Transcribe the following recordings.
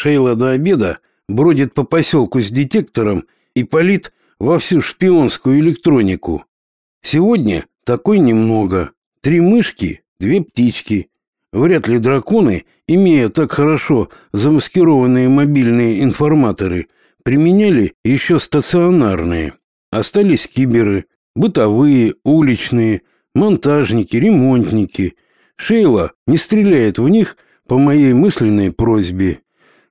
Шейла до обеда бродит по поселку с детектором и палит во всю шпионскую электронику. Сегодня такой немного. Три мышки, две птички. Вряд ли драконы, имея так хорошо замаскированные мобильные информаторы, применяли еще стационарные. Остались киберы, бытовые, уличные, монтажники, ремонтники. Шейла не стреляет в них по моей мысленной просьбе.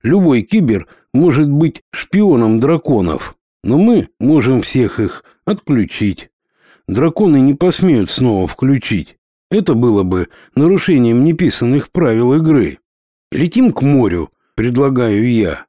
Любой кибер может быть шпионом драконов, но мы можем всех их отключить. Драконы не посмеют снова включить. Это было бы нарушением неписанных правил игры. Летим к морю, предлагаю я.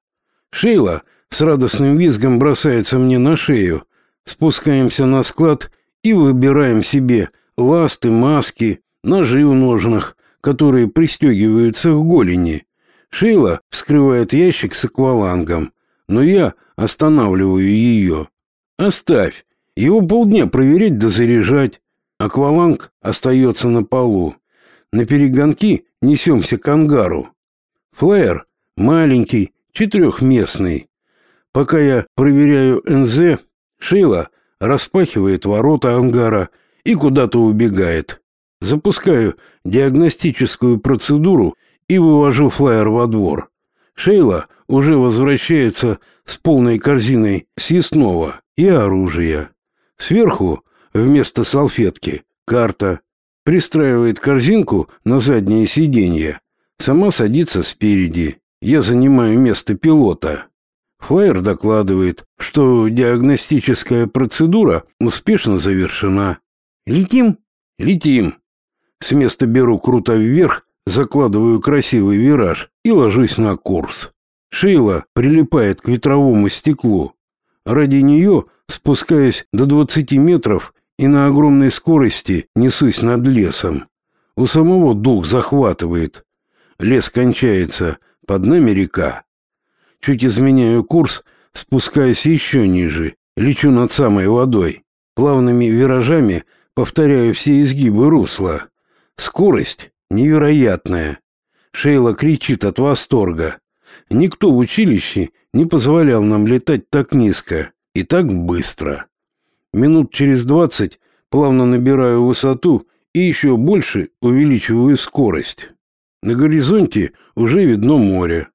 Шейла с радостным визгом бросается мне на шею. Спускаемся на склад и выбираем себе ласты, маски, ножи в ножнах, которые пристегиваются к голени. Шейла вскрывает ящик с аквалангом, но я останавливаю ее. «Оставь, его полдня проверять да заряжать». Акваланг остается на полу. На перегонки несемся к ангару. Флайер маленький, четырехместный. Пока я проверяю НЗ, Шейла распахивает ворота ангара и куда-то убегает. Запускаю диагностическую процедуру и вывожу флайер во двор. Шейла уже возвращается с полной корзиной съестного и оружия. Сверху, вместо салфетки, карта. Пристраивает корзинку на заднее сиденье. Сама садится спереди. Я занимаю место пилота. Флайер докладывает, что диагностическая процедура успешно завершена. Летим? Летим. С места беру круто вверх, закладываю красивый вираж и ложусь на курс. Шейла прилипает к ветровому стеклу. Ради нее спускаюсь до 20 метров и на огромной скорости несусь над лесом. У самого дух захватывает. Лес кончается, под нами река. Чуть изменяю курс, спускаясь еще ниже, лечу над самой водой. Плавными виражами повторяю все изгибы русла. Скорость невероятная. Шейла кричит от восторга. Никто в училище не позволял нам летать так низко и так быстро. Минут через двадцать плавно набираю высоту и еще больше увеличиваю скорость. На горизонте уже видно море.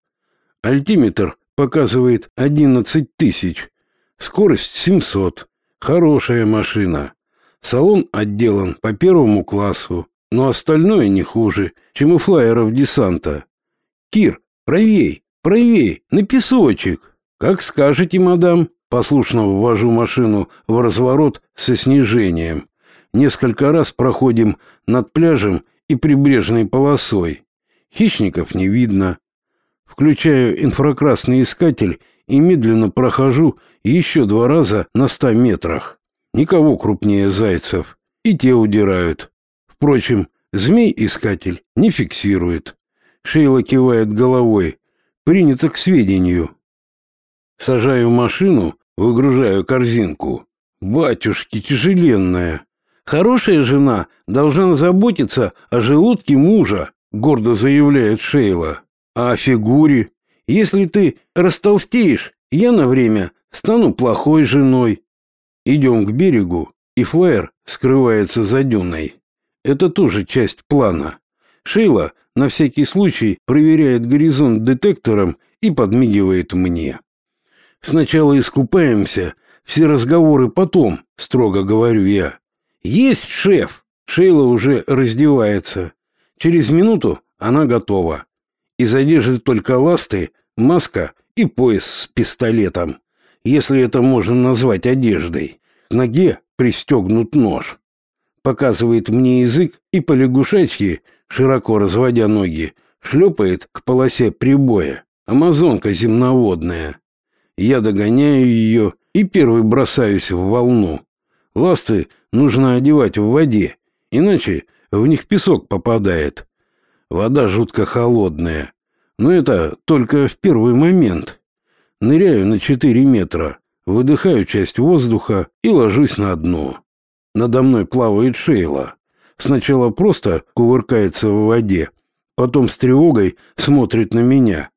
Альтиметр показывает 11 тысяч. Скорость 700. Хорошая машина. Салон отделан по первому классу, но остальное не хуже, чем у флайеров десанта. Кир, правей, правей, на песочек. Как скажете, мадам. Послушно ввожу машину в разворот со снижением. Несколько раз проходим над пляжем и прибрежной полосой. Хищников не видно. Включаю инфракрасный искатель и медленно прохожу еще два раза на ста метрах. Никого крупнее зайцев, и те удирают. Впрочем, змей-искатель не фиксирует. Шейла кивает головой. Принято к сведению. Сажаю машину Выгружаю корзинку. Батюшки, тяжеленная. Хорошая жена должна заботиться о желудке мужа, гордо заявляет Шейла. А о фигуре? Если ты растолстеешь, я на время стану плохой женой. Идем к берегу, и флайер скрывается за дюной. Это тоже часть плана. Шейла на всякий случай проверяет горизонт детектором и подмигивает мне. Сначала искупаемся, все разговоры потом, строго говорю я. Есть шеф. Шейла уже раздевается. Через минуту она готова. Из одежды только ласты, маска и пояс с пистолетом. Если это можно назвать одеждой. К ноге пристегнут нож. Показывает мне язык и по лягушачьи, широко разводя ноги, шлепает к полосе прибоя. Амазонка земноводная. Я догоняю ее и первый бросаюсь в волну. Ласты нужно одевать в воде, иначе в них песок попадает. Вода жутко холодная, но это только в первый момент. Ныряю на 4 метра, выдыхаю часть воздуха и ложусь на дно. Надо мной плавает Шейла. Сначала просто кувыркается в воде, потом с тревогой смотрит на меня.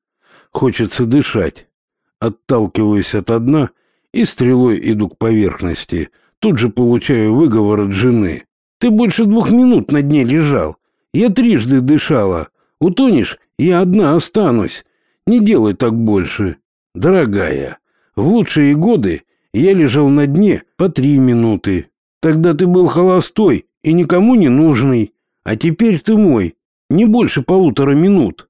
хочется дышать. Отталкиваюсь от дна и стрелой иду к поверхности. Тут же получаю выговор от жены. Ты больше двух минут на дне лежал. Я трижды дышала. Утонешь, я одна останусь. Не делай так больше. Дорогая, в лучшие годы я лежал на дне по три минуты. Тогда ты был холостой и никому не нужный. А теперь ты мой. Не больше полутора минут.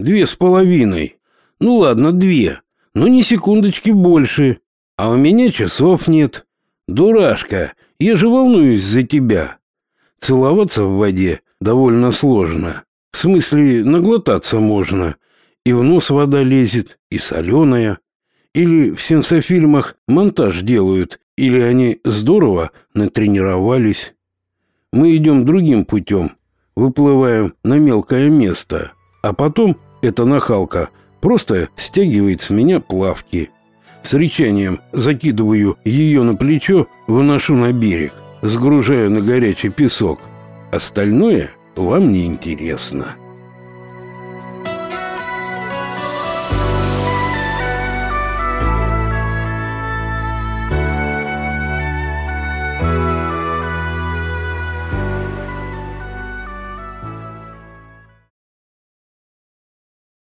Две с половиной. Ну ладно, две. Но не секундочки больше. А у меня часов нет. Дурашка, я же волнуюсь за тебя. Целоваться в воде довольно сложно. В смысле, наглотаться можно. И в нос вода лезет, и соленая. Или в сенсофильмах монтаж делают, или они здорово натренировались. Мы идем другим путем, выплываем на мелкое место, а потом эта нахалка просто стягивает с меня плавки. С речанием закидываю ее на плечо, выношу на берег, сгружаю на горячий песок. Остальное вам не интересно.